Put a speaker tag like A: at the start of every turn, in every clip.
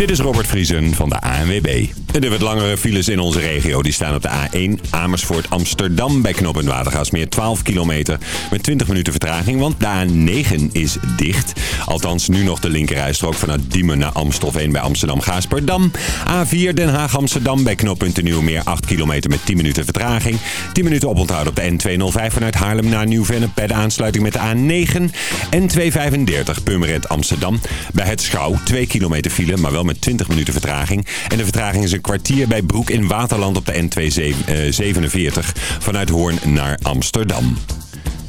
A: Dit is Robert Vriesen van de ANWB. Er wat langere files in onze regio. Die staan op de A1 Amersfoort Amsterdam bij knooppunt Watergaasmeer 12 kilometer met 20 minuten vertraging. Want de A9 is dicht. Althans nu nog de linkerrijstrook vanuit Diemen naar Amstelveen bij Amsterdam Gaasperdam. A4 Den Haag Amsterdam bij knooppunt Nieuwmeer 8 kilometer met 10 minuten vertraging. 10 minuten oponthoud op de N205 vanuit Haarlem naar Nieuw-Vennep de aansluiting met de A9. N235 Purmerend Amsterdam bij het Schouw 2 kilometer file maar wel met 20 minuten vertraging. En de vertraging is een kwartier bij Broek in Waterland op de N247 vanuit Hoorn naar Amsterdam.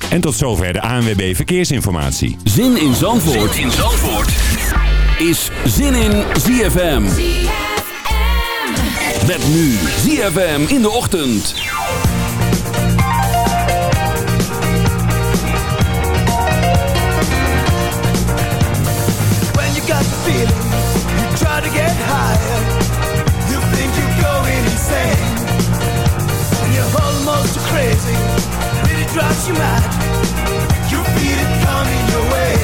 A: En tot zover de ANWB Verkeersinformatie.
B: Zin in Zandvoort, zin in Zandvoort. is Zin in ZFM. ZFM. Met nu ZFM in de ochtend.
C: Get higher. You think you're going insane. And you're almost crazy. Really drives you mad. You feel it coming your way.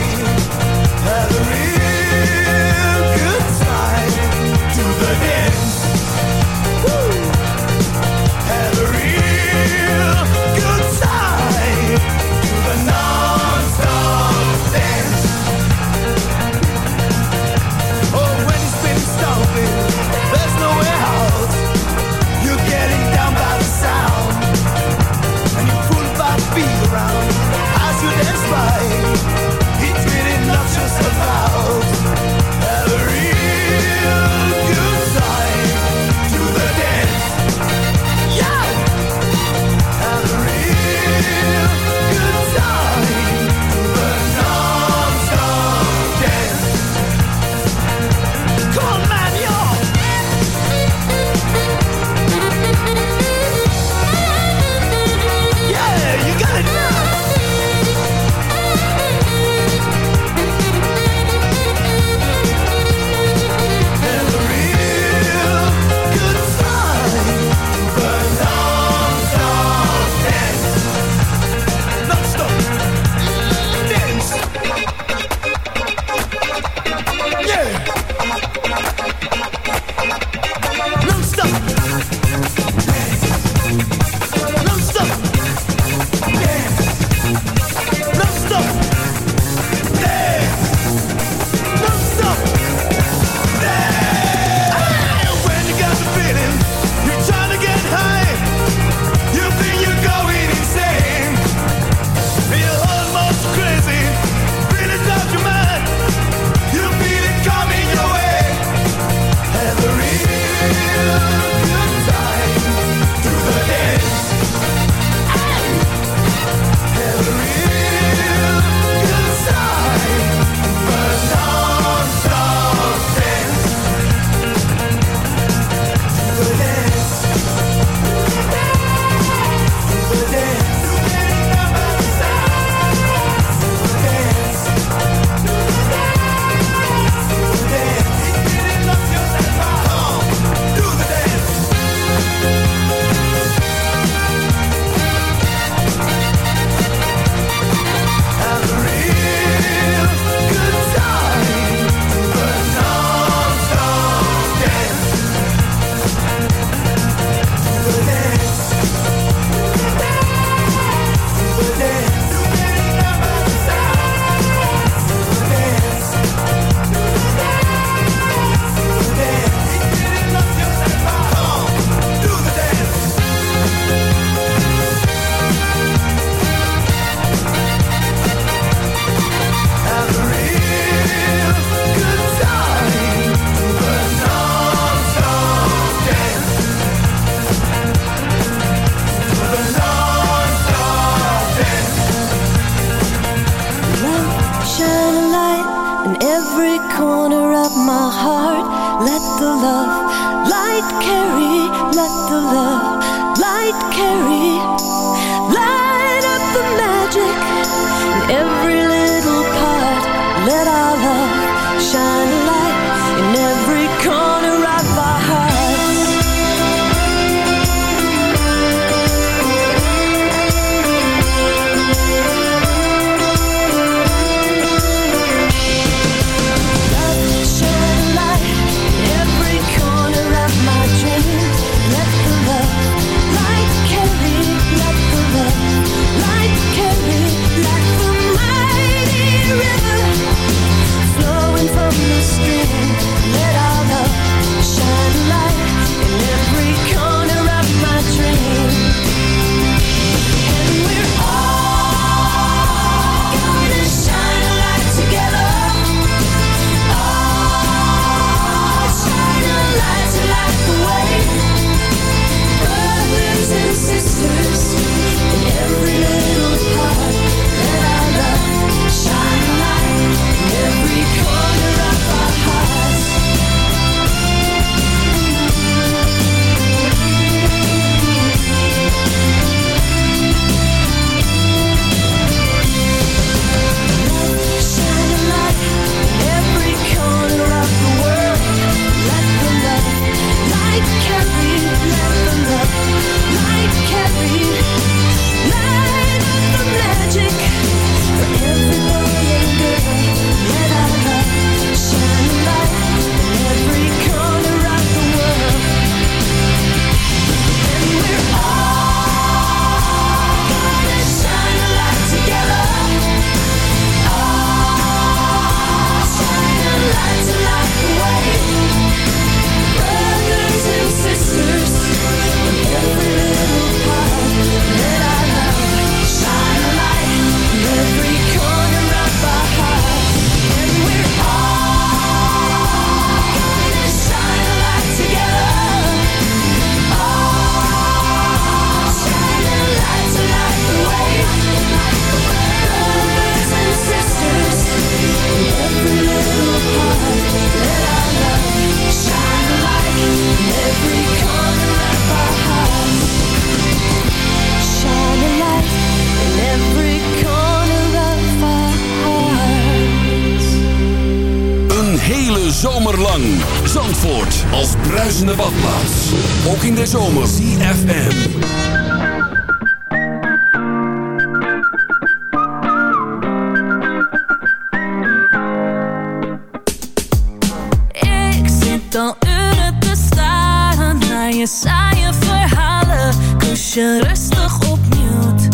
D: Je rustig op mute.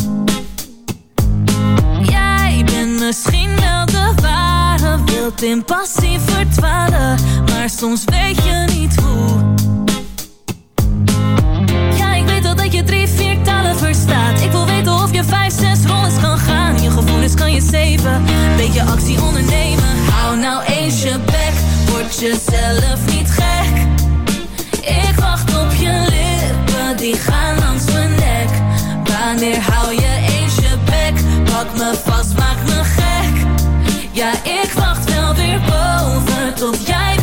D: Jij bent misschien wel de ware, wilt in passie verdwalen. Maar soms weet je niet hoe. Ja, ik weet al dat je drie, vier talen verstaat. Ik wil weten of je vijf, zes rondes kan gaan. Je gevoelens kan je zeven, beetje actie ondernemen. Hou nou eens je bek, word jezelf niet gek. Ik wacht op je lippen, die gaan langs. Wanneer hou je eens je bek, pak me vast, maak me gek. Ja, ik wacht wel weer boven, tot jij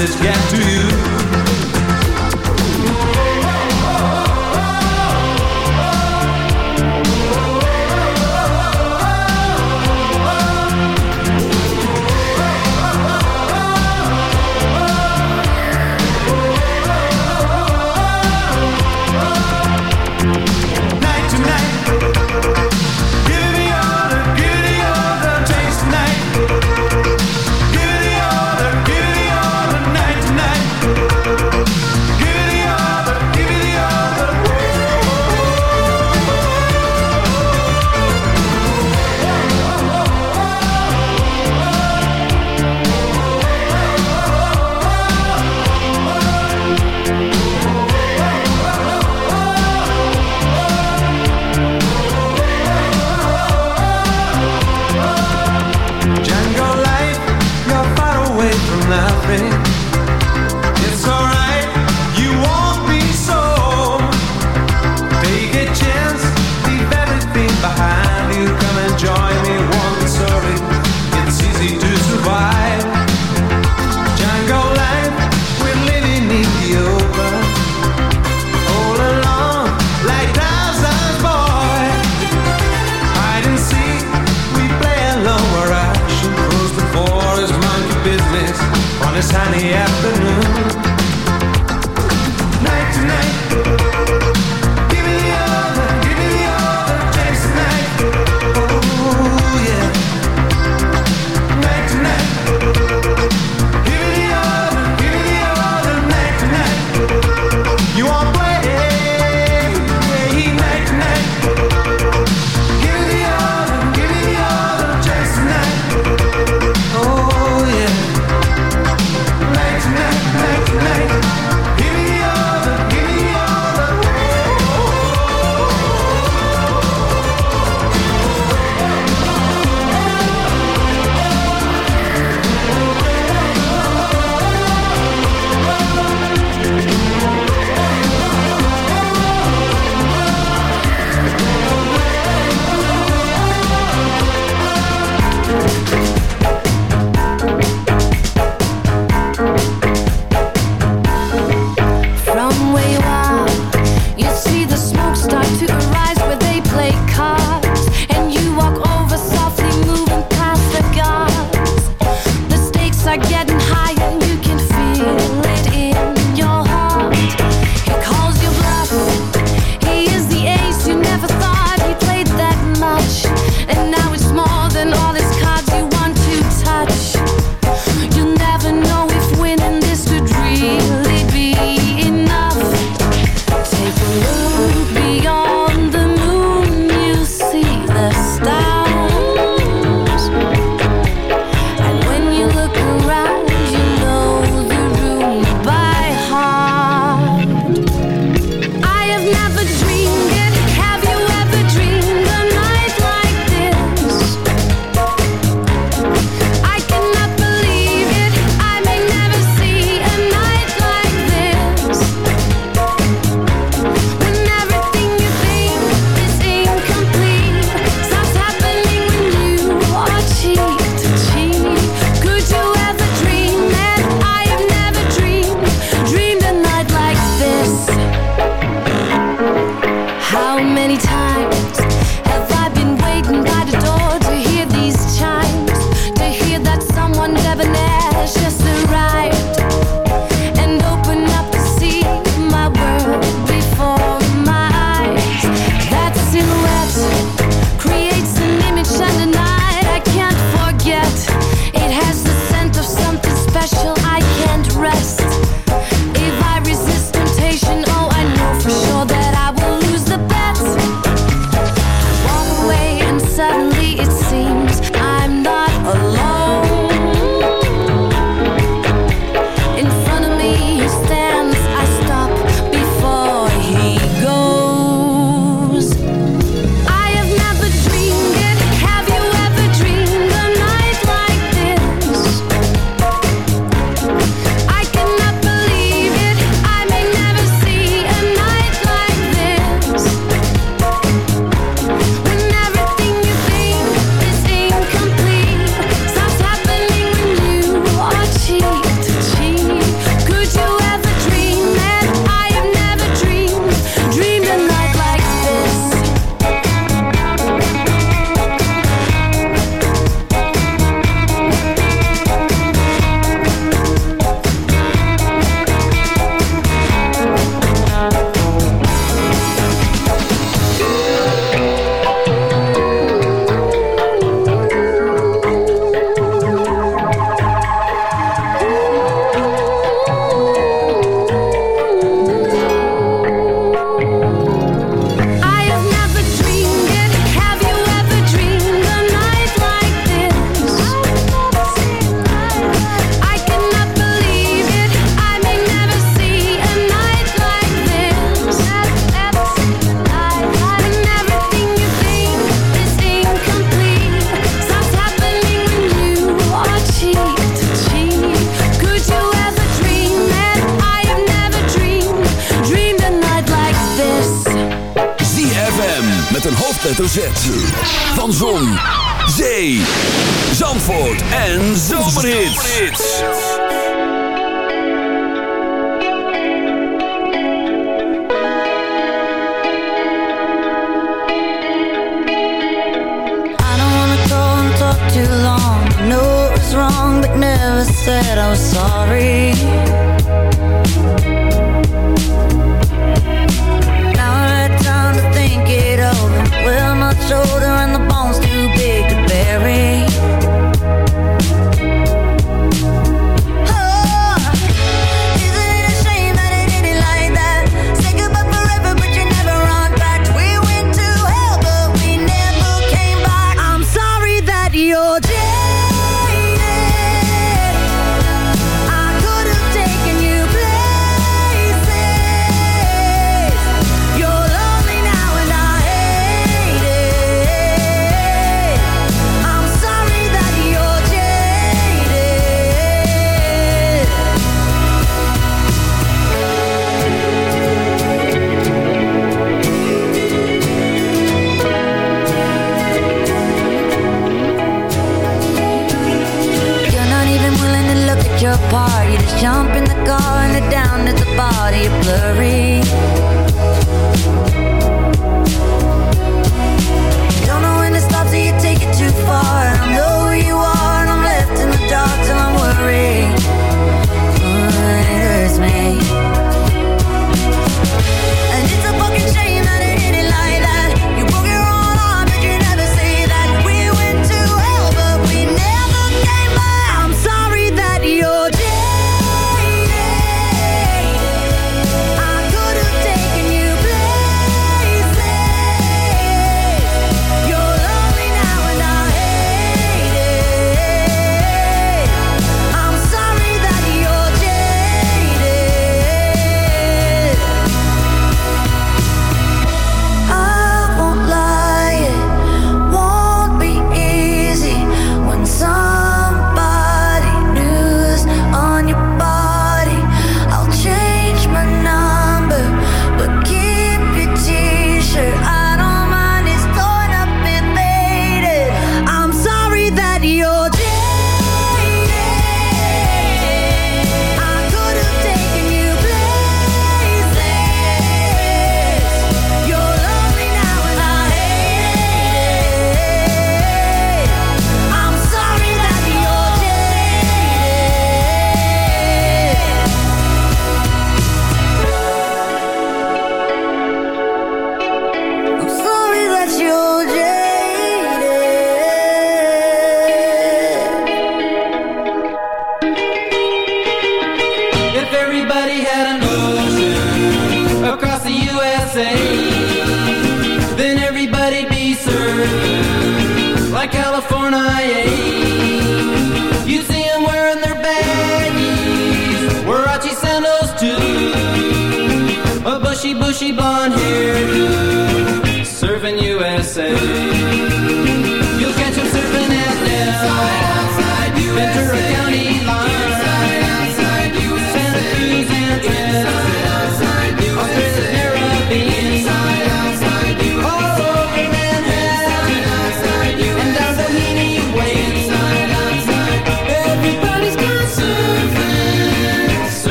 E: message get to you.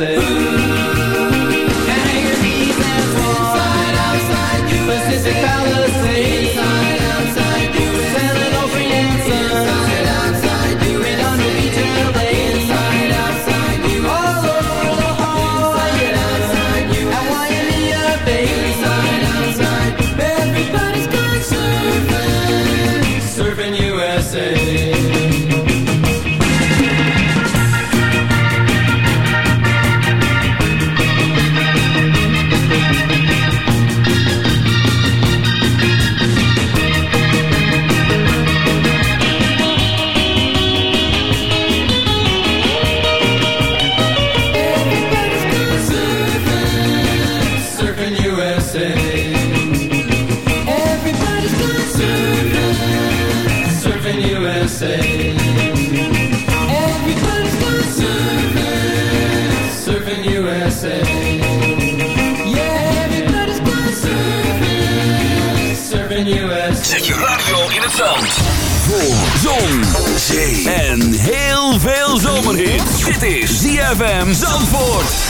E: say
B: ZFM Zandvoort.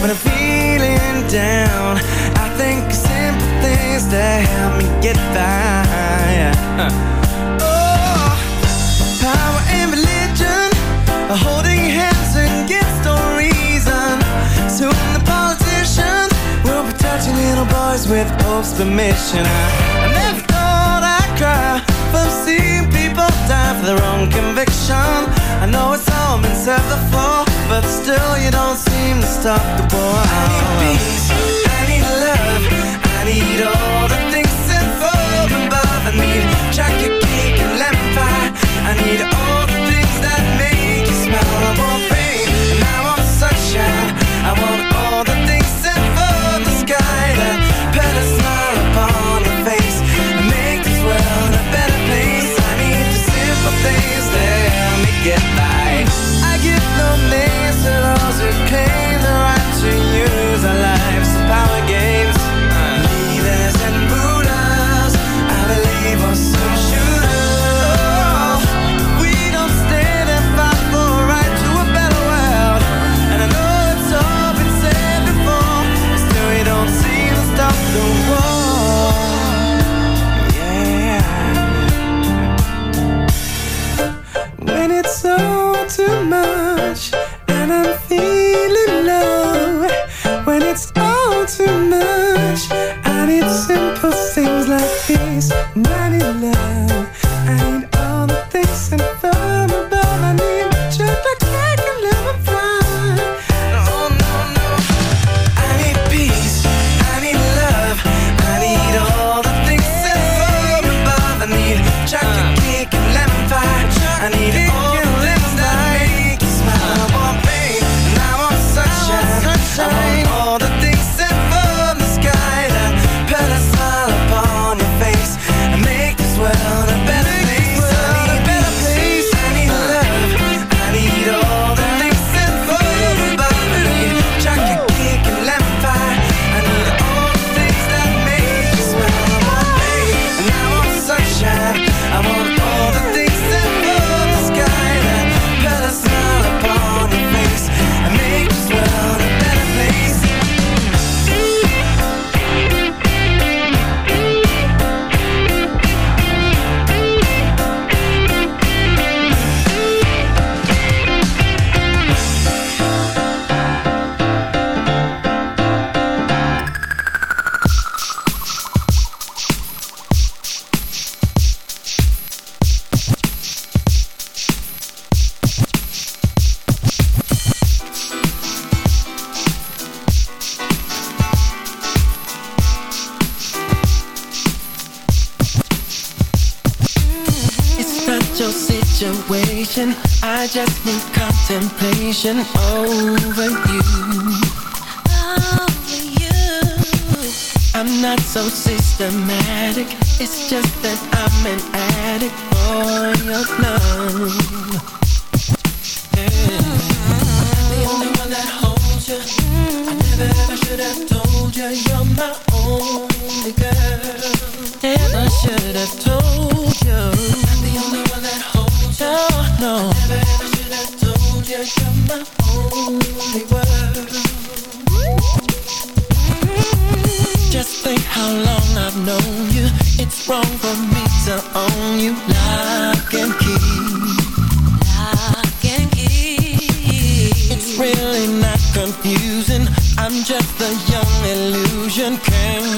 F: When I'm feeling down, I think of simple things that help me get by. Uh, oh, power and religion are holding hands against all reason. Soon the politicians will be touching little boys with Pope's permission. I, I never thought I'd cry from seeing people die for their own conviction. I know it's all been said before, but still you don't seem to stop the war. I need peace, I need love, I need all the things sent from above. I need chocolate cake and lemon pie. I need all the things that make you smile. I want fame and I want sunshine. I want all the things sent from the sky that put a smile upon your face and make this world a better place. I need the simple things that help me get by. attention
G: Scrolling through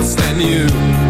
H: else than you.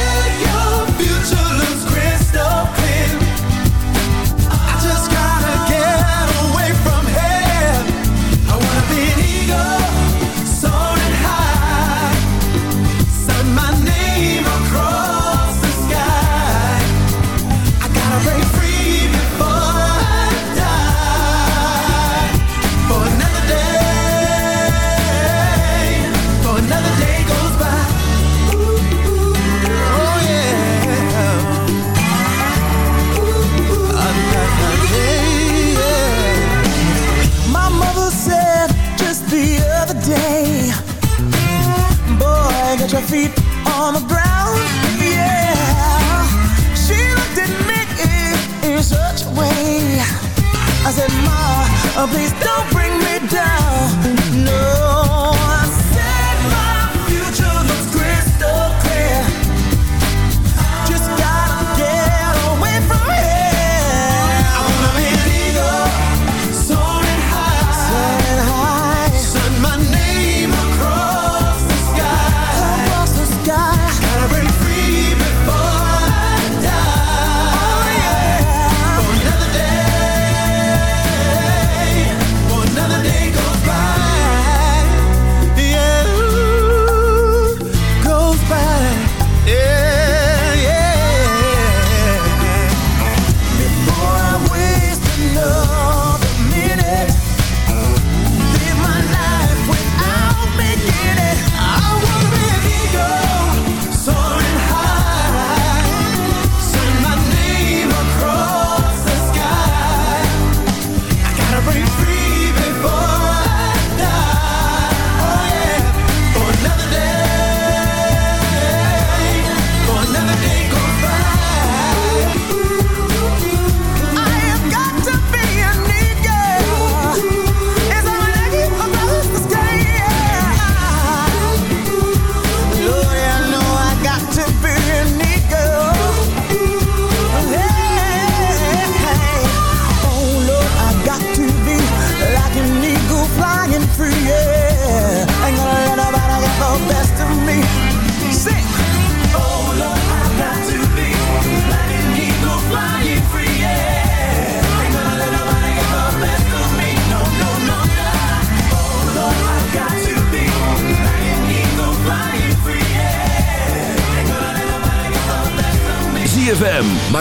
G: Oh, please don't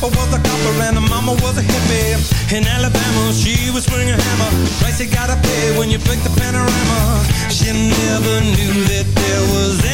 I: papa was a copper and her mama was a hippie. In Alabama, she was swinging a hammer. Price you gotta pay when you break the panorama. She never knew that there was